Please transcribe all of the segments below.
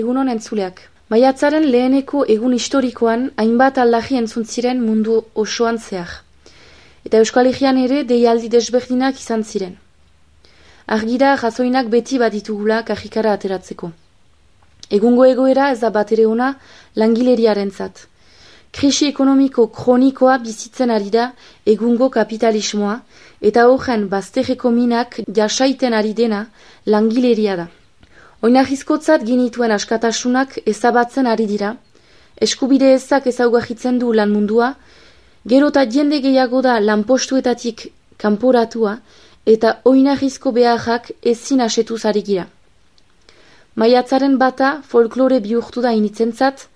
Egunon entzuleak. Maiatzaren leheneko egun historikoan hainbat entzun ziren mundu osoan zehar. Eta Euskal Herrian ere deialdi desberdinak izan ziren. Argira jazoinak beti baditugula kajikara ateratzeko. Egungo egoera ez da bat ere ona langileriaren zat. Krisi ekonomiko kronikoa bizitzen ari da egungo kapitalismoa eta horren bazterreko minak jasaiten ari dena langileria da. Oinahizkotzat ginituen askatasunak ezabatzen ari dira, eskubide ezak ezaugahitzen du lan mundua, gero eta jende gehiago da lanpostuetatik kanporatua eta oinahizko beharrak ezin asetu zari gira. Maiatzaren bata folklore bihurtu da initzentzat,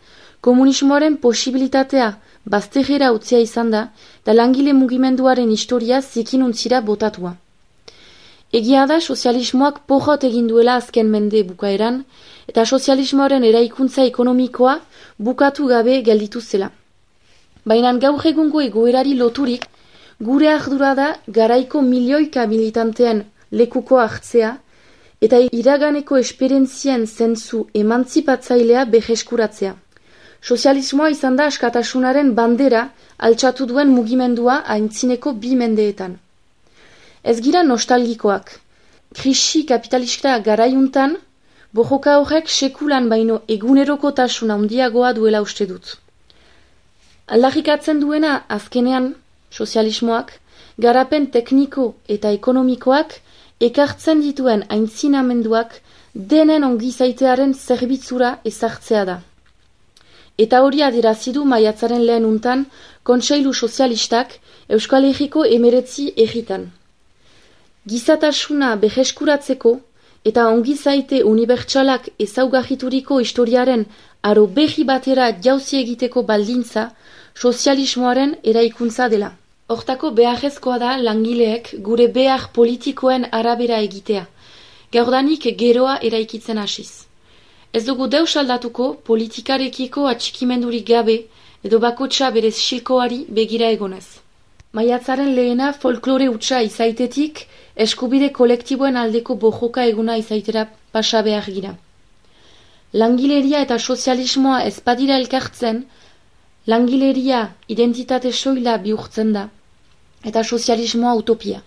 komunismoaren posibilitatea baztegera utzia izan da, da langile mugimenduaren historia zikinuntzira botatua. Egia da sozialismoak pohot egin duela azken mende bukaeran, eta sozialismoaren eraikuntza ekonomikoa bukatu gabe gelditu zela. Baina gaur egungo egoerari loturik, gure ardura da garaiko milioika militantean lekuko hartzea, eta iraganeko esperientzien zentzu emantzipatzailea beheskuratzea. Sozialismoa izan da askatasunaren bandera altxatu duen mugimendua aintzineko bi mendeetan. Ez gira nostalgikoak. Krisi kapitalista garaiuntan, bojoka horrek sekulan baino eguneroko tasuna handiagoa duela uste dut. Aldarrikatzen duena azkenean, sozialismoak, garapen tekniko eta ekonomikoak ekartzen dituen aintzinamenduak denen ongizaitearen zerbitzura ezartzea da. Eta hori adirazidu maiatzaren lehen untan, kontseilu sozialistak Euskal Herriko emeretzi erritan. Gizatasuna beheskuratzeko eta ongi zaite unibertsalak ezaugahituriko historiaren aro behi batera jauzi egiteko baldintza sozialismoaren eraikuntza dela. Hortako beharrezkoa da langileek gure behar politikoen arabera egitea. Gaurdanik geroa eraikitzen hasiz. Ez dugu deus aldatuko politikarekiko atxikimendurik gabe edo bakotsa berez silkoari begira egonez. Maiatzaren lehena folklore utxa izaitetik eskubide kolektiboen aldeko bojoka eguna izaitera pasa behar gira. Langileria eta sozialismoa ezpadira elkartzen, langileria identitate soila bihurtzen da, eta sozialismoa utopia.